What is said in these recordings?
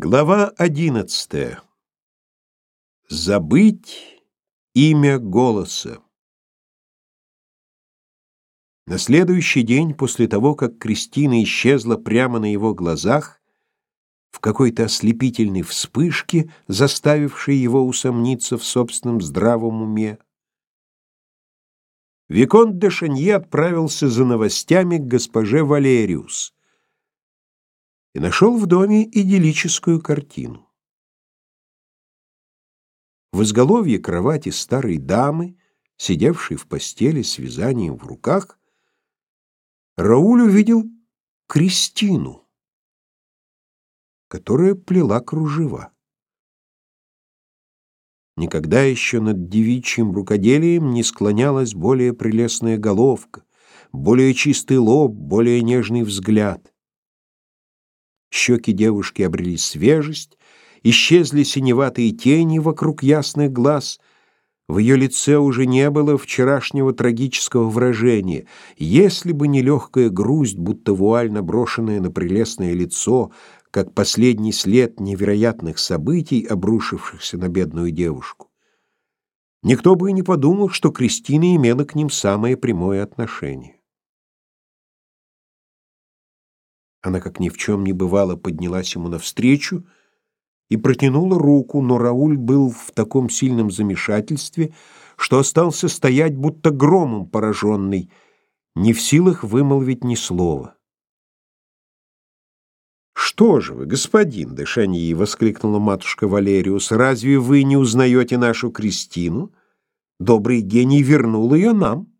Глава одиннадцатая. Забыть имя голоса. На следующий день после того, как Кристина исчезла прямо на его глазах, в какой-то ослепительной вспышке, заставившей его усомниться в собственном здравом уме, Виконт де Шанье отправился за новостями к госпоже Валериус и нашел в доме идиллическую картину. В изголовье кровати старой дамы, сидевшей в постели с вязанием в руках, Рауль увидел Кристину, которая плела кружева. Никогда еще над девичьим рукоделием не склонялась более прелестная головка, более чистый лоб, более нежный взгляд. Щеки девушки обрели свежесть, исчезли синеватые тени вокруг ясных глаз. В ее лице уже не было вчерашнего трагического выражения. Если бы не легкая грусть, будто вуаль, наброшенная на прелестное лицо, как последний след невероятных событий, обрушившихся на бедную девушку. Никто бы и не подумал, что Кристина имела к ним самое прямое отношение. Она, как ни в чем не бывало, поднялась ему навстречу и протянула руку, но Рауль был в таком сильном замешательстве, что остался стоять, будто громом пораженный, не в силах вымолвить ни слова. «Что же вы, господин де Шаньи!» — воскликнула матушка Валериус. «Разве вы не узнаете нашу Кристину? Добрый гений вернул ее нам».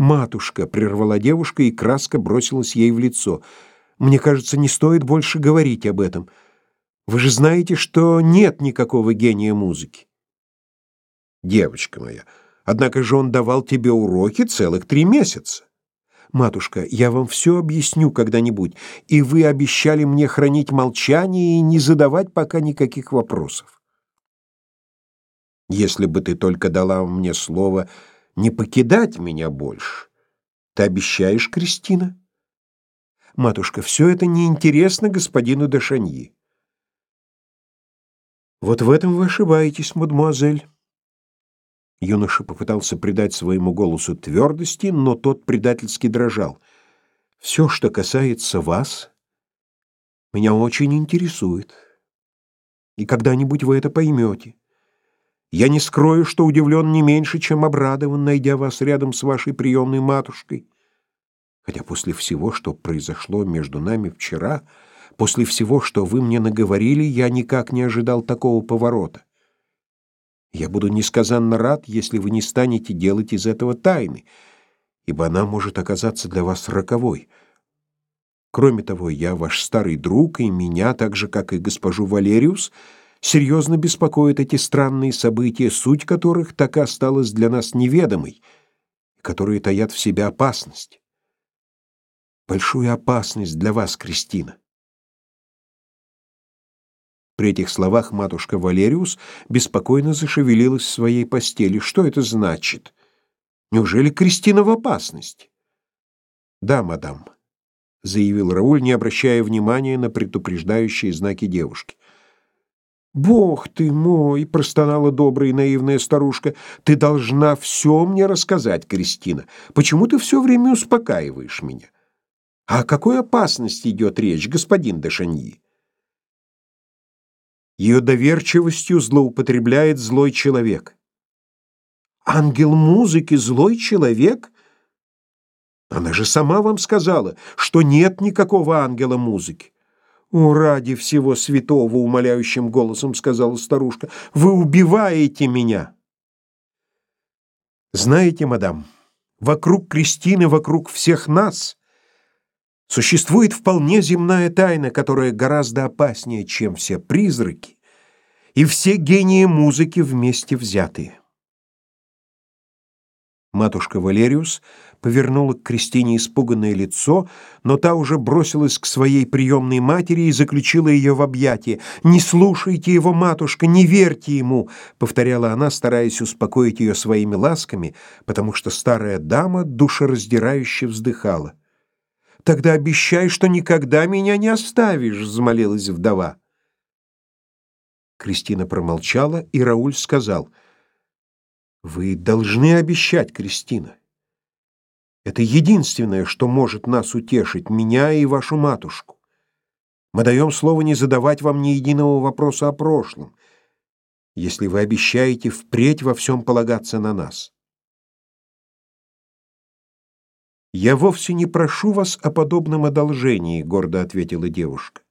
«Матушка!» — прервала девушка, и краска бросилась ей в лицо. «Мне кажется, не стоит больше говорить об этом. Вы же знаете, что нет никакого гения музыки». «Девочка моя, однако же он давал тебе уроки целых три месяца». «Матушка, я вам все объясню когда-нибудь, и вы обещали мне хранить молчание и не задавать пока никаких вопросов». «Если бы ты только дала мне слово не покидать меня больше. Ты обещаешь, Кристина? Матушка, все это неинтересно господину де Шаньи. Вот в этом вы ошибаетесь, мадемуазель. Юноша попытался придать своему голосу твердости, но тот предательски дрожал. Все, что касается вас, меня очень интересует. И когда-нибудь вы это поймете. Я не скрою, что удивлен не меньше, чем обрадован, найдя вас рядом с вашей приемной матушкой. Хотя после всего, что произошло между нами вчера, после всего, что вы мне наговорили, я никак не ожидал такого поворота. Я буду несказанно рад, если вы не станете делать из этого тайны, ибо она может оказаться для вас роковой. Кроме того, я ваш старый друг, и меня, так же, как и госпожу Валериус, — серьезно беспокоят эти странные события, суть которых так и осталась для нас неведомой, которые таят в себе опасность. Большую опасность для вас, Кристина. При этих словах матушка Валериус беспокойно зашевелилась в своей постели. Что это значит? Неужели Кристина в опасности? Да, мадам, заявил Рауль, не обращая внимания на предупреждающие знаки девушки. «Бог ты мой!» — простонала добрая и наивная старушка. «Ты должна все мне рассказать, Кристина. Почему ты все время успокаиваешь меня? А о какой опасности идет речь, господин Дешаньи?» Ее доверчивостью злоупотребляет злой человек. «Ангел музыки — злой человек?» Она же сама вам сказала, что нет никакого ангела музыки. «О, ради всего святого!» — умоляющим голосом сказала старушка. «Вы убиваете меня!» «Знаете, мадам, вокруг Кристины, вокруг всех нас существует вполне земная тайна, которая гораздо опаснее, чем все призраки и все гении музыки вместе взятые». Матушка Валериус повернула к Кристине испуганное лицо, но та уже бросилась к своей приемной матери и заключила ее в объятия. «Не слушайте его, матушка, не верьте ему!» — повторяла она, стараясь успокоить ее своими ласками, потому что старая дама душераздирающе вздыхала. Тогда обещай, что никогда меня не оставишь, взмолилась вдова. Кристина промолчала, и Рауль сказал: Вы должны обещать, Кристина. Это единственное, что может нас утешить, меня и вашу матушку. Мы даем слово не задавать вам ни единого вопроса о прошлом, если вы обещаете впредь во всем полагаться на нас. «Я вовсе не прошу вас о подобном одолжении», — гордо ответила девушка.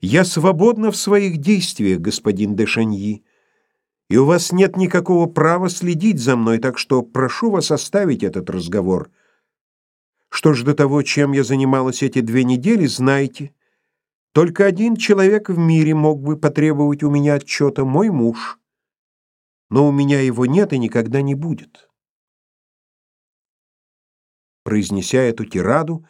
«Я свободна в своих действиях, господин де Шаньи, и у вас нет никакого права следить за мной, так что прошу вас оставить этот разговор. Что ж до того, чем я занималась эти две недели, знайте, только один человек в мире мог бы потребовать у меня отчета — мой муж. Но у меня его нет и никогда не будет». Произнеся эту тираду,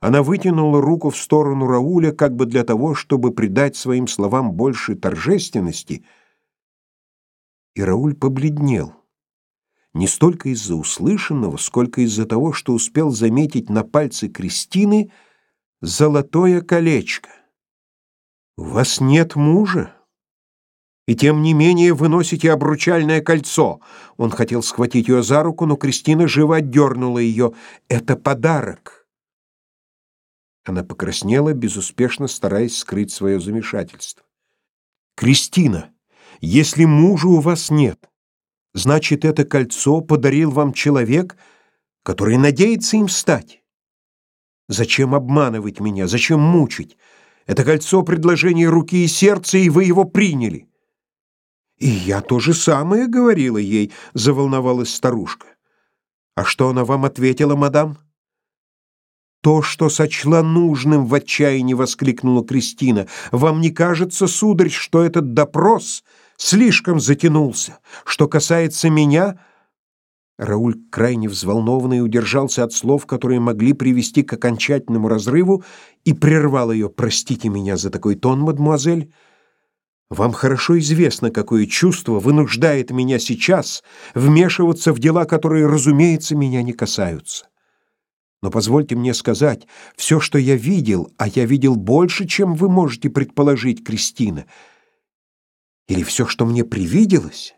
она вытянула руку в сторону Рауля, как бы для того, чтобы придать своим словам больше торжественности, и Рауль побледнел. Не столько из-за услышанного, сколько из-за того, что успел заметить на пальце Кристины золотое колечко. «У вас нет мужа?» И тем не менее вы носите обручальное кольцо. Он хотел схватить ее за руку, но Кристина живо отдернула ее. Это подарок. Она покраснела, безуспешно стараясь скрыть свое замешательство. Кристина, если мужа у вас нет, значит, это кольцо подарил вам человек, который надеется им стать. Зачем обманывать меня? Зачем мучить? Это кольцо предложение руки и сердца, и вы его приняли. «И я то же самое говорила ей», — заволновалась старушка. «А что она вам ответила, мадам?» «То, что сочла нужным», — в отчаянии воскликнула Кристина. «Вам не кажется, сударь, что этот допрос слишком затянулся? Что касается меня...» Рауль, крайне взволнованный, удержался от слов, которые могли привести к окончательному разрыву, и прервал ее. «Простите меня за такой тон, мадемуазель». Вам хорошо известно, какое чувство вынуждает меня сейчас вмешиваться в дела, которые, разумеется, меня не касаются. Но позвольте мне сказать, все, что я видел, а я видел больше, чем вы можете предположить, Кристина, или все, что мне привиделось,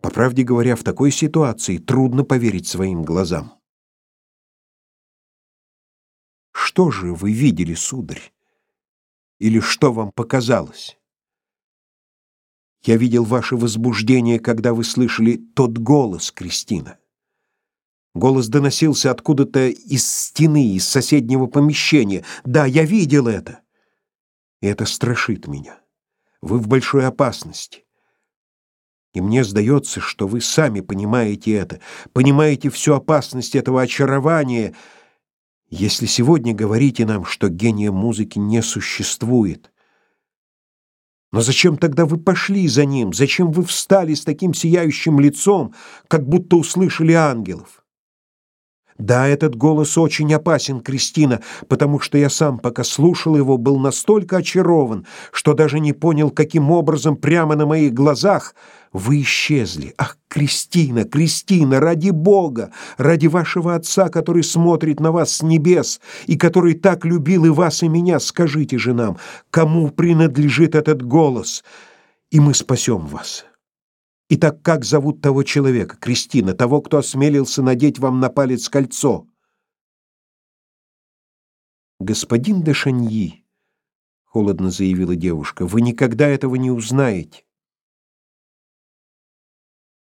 по правде говоря, в такой ситуации трудно поверить своим глазам. Что же вы видели, сударь? Или что вам показалось? Я видел ваше возбуждение, когда вы слышали тот голос, Кристина. Голос доносился откуда-то из стены, из соседнего помещения. Да, я видел это. И это страшит меня. Вы в большой опасности. И мне сдается, что вы сами понимаете это, понимаете всю опасность этого очарования, если сегодня говорите нам, что гения музыки не существует. Но зачем тогда вы пошли за ним? Зачем вы встали с таким сияющим лицом, как будто услышали ангелов? Да, этот голос очень опасен, Кристина, потому что я сам, пока слушал его, был настолько очарован, что даже не понял, каким образом прямо на моих глазах вы исчезли. Ах, Кристина, Кристина, ради Бога, ради вашего отца, который смотрит на вас с небес и который так любил и вас, и меня, скажите же нам, кому принадлежит этот голос, и мы спасем вас. Итак, как зовут того человека, Кристина, того, кто осмелился надеть вам на палец кольцо? Господин де Шаньи, холодно заявила девушка, вы никогда этого не узнаете.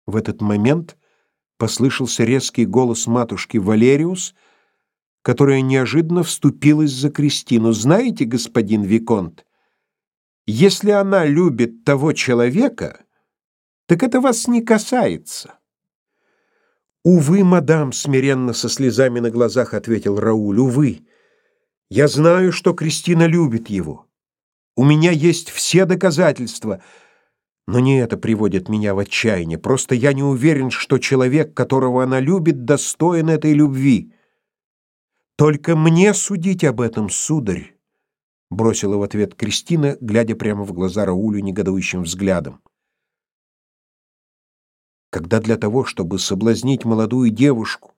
В этот момент послышался резкий голос матушки Валериус, которая неожиданно вступилась за Кристину. Знаете, господин виконт, если она любит того человека, так это вас не касается. Увы, мадам, смиренно со слезами на глазах ответил Рауль. Увы. Я знаю, что Кристина любит его. У меня есть все доказательства, но не это приводит меня в отчаяние. Просто я не уверен, что человек, которого она любит, достоин этой любви. Только мне судить об этом, сударь, бросила в ответ Кристина, глядя прямо в глаза Раулю негодующим взглядом когда для того, чтобы соблазнить молодую девушку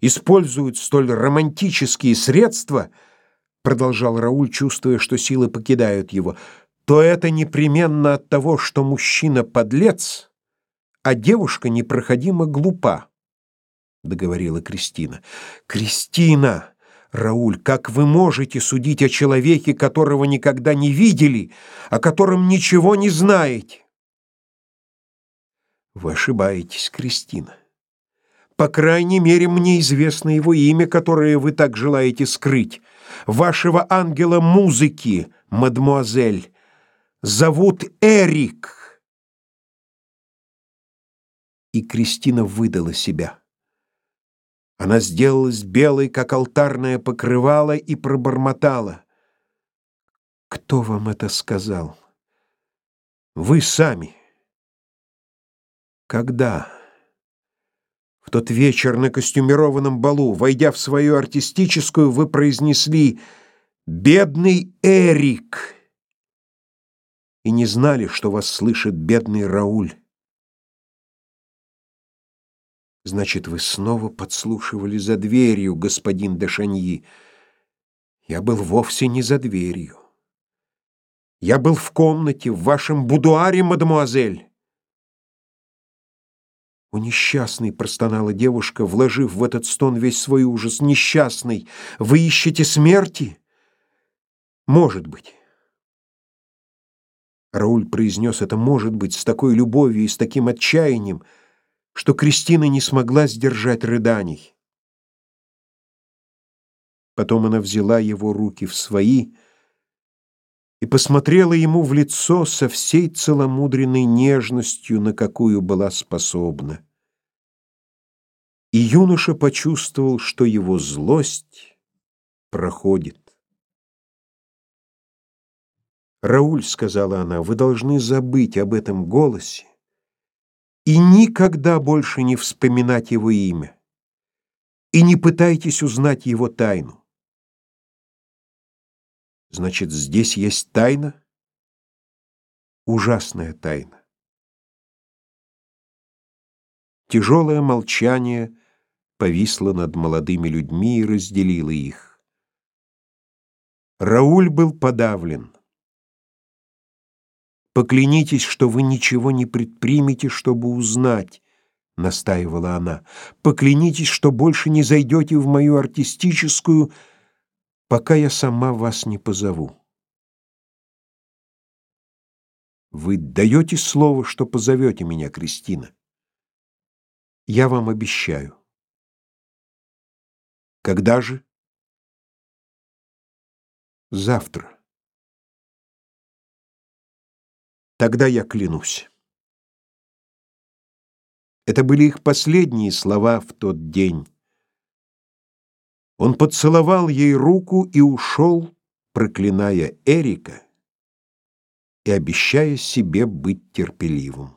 используют столь романтические средства, продолжал Рауль, чувствуя, что силы покидают его, то это непременно от того, что мужчина подлец, а девушка непроходимо глупа, договорила Кристина. Кристина, Рауль, как вы можете судить о человеке, которого никогда не видели, о котором ничего не знаете? Вы ошибаетесь, Кристина. По крайней мере, мне известно его имя, которое вы так желаете скрыть. Вашего ангела музыки, мадмуазель, зовут Эрик. И Кристина выдала себя. Она сделалась белой, как алтарное покрывало, и пробормотала. «Кто вам это сказал?» «Вы сами». «Когда?» «В тот вечер на костюмированном балу, войдя в свою артистическую, вы произнесли «Бедный Эрик!» и не знали, что вас слышит бедный Рауль. Значит, вы снова подслушивали за дверью, господин де Шаньи. Я был вовсе не за дверью. Я был в комнате, в вашем будуаре, мадемуазель. «О, несчастный!» — простонала девушка, вложив в этот стон весь свой ужас. «Несчастный! Вы ищете смерти?» «Может быть». Рауль произнес это «может быть» с такой любовью и с таким отчаянием, что Кристина не смогла сдержать рыданий. Потом она взяла его руки в свои и посмотрела ему в лицо со всей целомудренной нежностью, на какую была способна. И юноша почувствовал, что его злость проходит. «Рауль», — сказала она, — «вы должны забыть об этом голосе и никогда больше не вспоминать его имя, и не пытайтесь узнать его тайну. Значит, здесь есть тайна? Ужасная тайна. Тяжелое молчание повисло над молодыми людьми и разделило их. Рауль был подавлен. Поклянитесь, что вы ничего не предпримете, чтобы узнать, настаивала она. Поклянитесь, что больше не зайдете в мою артистическую, пока я сама вас не позову. Вы даете слово, что позовете меня, Кристина? Я вам обещаю. Когда же? Завтра. Тогда я клянусь. Это были их последние слова в тот день. Он поцеловал ей руку и ушел, проклиная Эрика и обещая себе быть терпеливым.